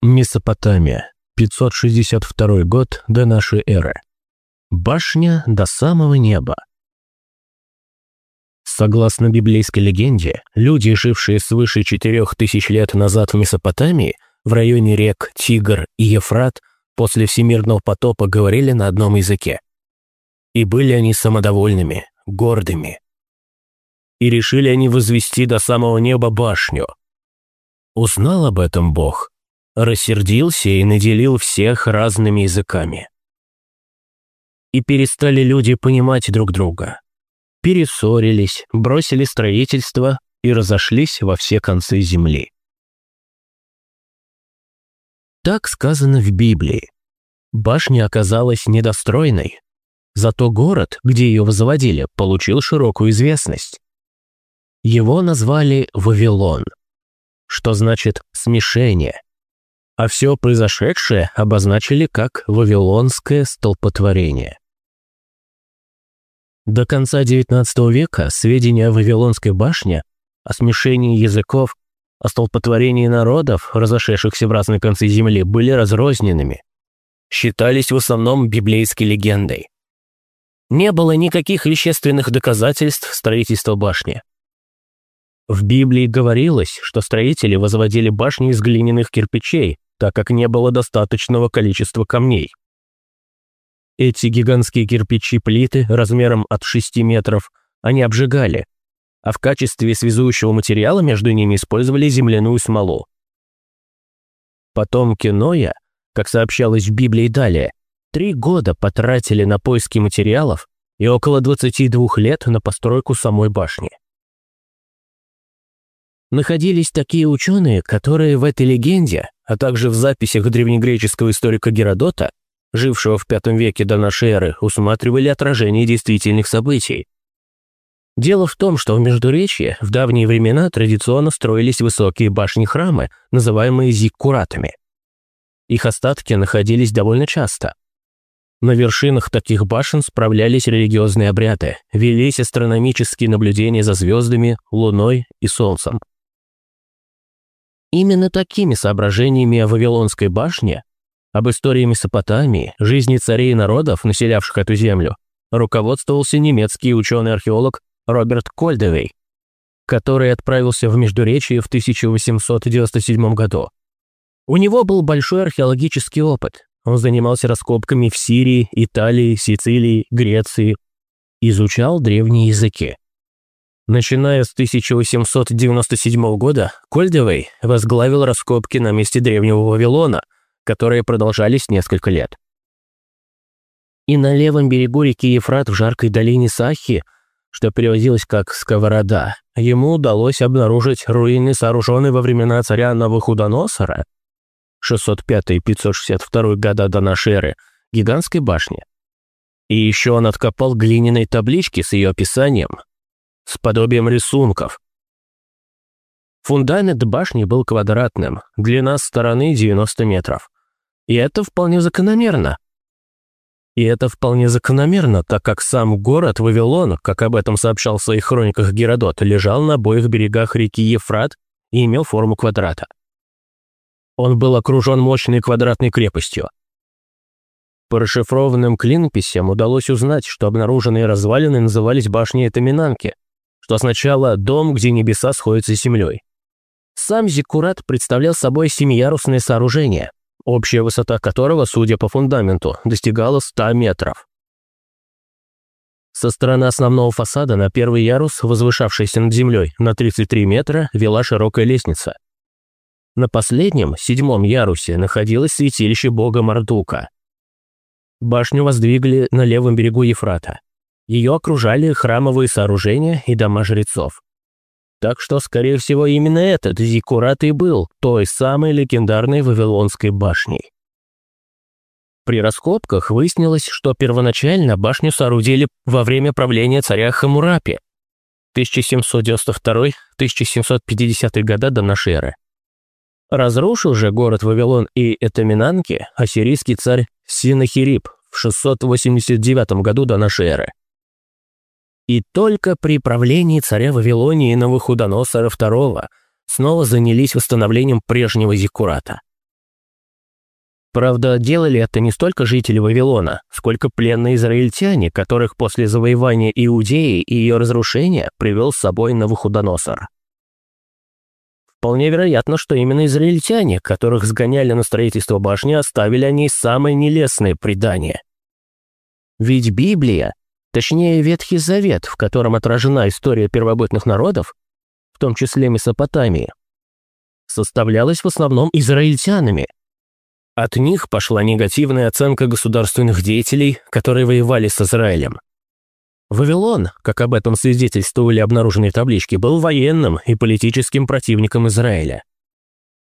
Месопотамия, 562 год до нашей эры. Башня до самого неба. Согласно библейской легенде, люди, жившие свыше 4000 лет назад в Месопотамии, в районе рек Тигр и Ефрат, после всемирного потопа говорили на одном языке. И были они самодовольными, гордыми. И решили они возвести до самого неба башню. Узнал об этом Бог, рассердился и наделил всех разными языками. И перестали люди понимать друг друга. Перессорились, бросили строительство и разошлись во все концы земли. Так сказано в Библии. Башня оказалась недостроенной, зато город, где ее возводили, получил широкую известность. Его назвали Вавилон, что значит «смешение», а все произошедшее обозначили как «Вавилонское столпотворение». До конца XIX века сведения о Вавилонской башне, о смешении языков, о столпотворении народов, разошедшихся в разные концы земли, были разрозненными. Считались в основном библейской легендой. Не было никаких вещественных доказательств строительства башни. В Библии говорилось, что строители возводили башни из глиняных кирпичей, так как не было достаточного количества камней. Эти гигантские кирпичи-плиты размером от 6 метров они обжигали, а в качестве связующего материала между ними использовали земляную смолу. Потомки Ноя, как сообщалось в Библии далее, три года потратили на поиски материалов и около 22 лет на постройку самой башни находились такие ученые, которые в этой легенде, а также в записях древнегреческого историка Геродота, жившего в V веке до эры, усматривали отражение действительных событий. Дело в том, что в Междуречье в давние времена традиционно строились высокие башни-храмы, называемые зиккуратами. Их остатки находились довольно часто. На вершинах таких башен справлялись религиозные обряды, велись астрономические наблюдения за звездами, луной и солнцем. Именно такими соображениями о Вавилонской башне, об истории Месопотамии, жизни царей и народов, населявших эту землю, руководствовался немецкий ученый-археолог Роберт Кольдевей, который отправился в Междуречье в 1897 году. У него был большой археологический опыт. Он занимался раскопками в Сирии, Италии, Сицилии, Греции, изучал древние языки. Начиная с 1897 года, Кольдевей возглавил раскопки на месте древнего Вавилона, которые продолжались несколько лет. И на левом берегу реки Ефрат в жаркой долине Сахи, что переводилось как «сковорода», ему удалось обнаружить руины, сооруженные во времена царя Навуходоносора 605-562 года до эры, гигантской башни. И еще он откопал глиняные таблички с ее описанием, с подобием рисунков. Фундамент башни был квадратным, длина стороны 90 метров. И это вполне закономерно. И это вполне закономерно, так как сам город Вавилон, как об этом сообщал в своих хрониках Геродот, лежал на обоих берегах реки Ефрат и имел форму квадрата. Он был окружен мощной квадратной крепостью. По расшифрованным клинописям удалось узнать, что обнаруженные развалины назывались башней Этаминанки – что означало «дом, где небеса сходятся с землей». Сам Зиккурат представлял собой семиярусное сооружение, общая высота которого, судя по фундаменту, достигала 100 метров. Со стороны основного фасада на первый ярус, возвышавшийся над землей на 33 метра, вела широкая лестница. На последнем, седьмом ярусе, находилось святилище бога Мардука. Башню воздвигли на левом берегу Ефрата. Ее окружали храмовые сооружения и дома жрецов. Так что, скорее всего, именно этот Зиккурат и был той самой легендарной Вавилонской башней. При раскопках выяснилось, что первоначально башню соорудили во время правления царя Хамурапи 1792-1750 года до нашей эры. Разрушил же город Вавилон и Этаминанки ассирийский царь Синахирип в 689 году до нашей эры. И только при правлении царя Вавилонии Навуходоносора II снова занялись восстановлением прежнего зиккурата. Правда, делали это не столько жители Вавилона, сколько пленные израильтяне, которых после завоевания Иудеи и ее разрушения привел с собой Навуходоносор. Вполне вероятно, что именно израильтяне, которых сгоняли на строительство башни, оставили о ней самые нелестные предания. Ведь Библия, точнее Ветхий Завет, в котором отражена история первобытных народов, в том числе Месопотамии, составлялась в основном израильтянами. От них пошла негативная оценка государственных деятелей, которые воевали с Израилем. Вавилон, как об этом свидетельствовали обнаруженные таблички, был военным и политическим противником Израиля.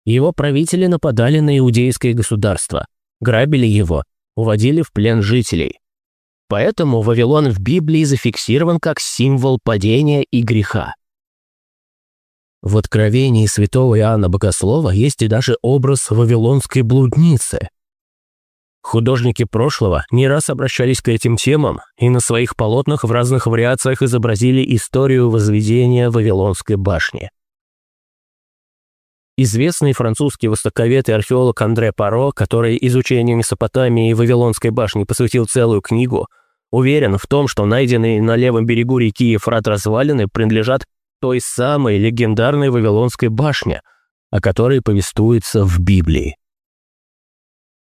Его правители нападали на иудейское государство, грабили его, уводили в плен жителей. Поэтому Вавилон в Библии зафиксирован как символ падения и греха. В откровении святого Иоанна Богослова есть и даже образ вавилонской блудницы, Художники прошлого не раз обращались к этим темам и на своих полотнах в разных вариациях изобразили историю возведения Вавилонской башни. Известный французский востоковед и археолог Андре Паро, который изучению Месопотамии и Вавилонской башни посвятил целую книгу, уверен в том, что найденные на левом берегу реки Ефрат развалины принадлежат той самой легендарной Вавилонской башне, о которой повествуется в Библии.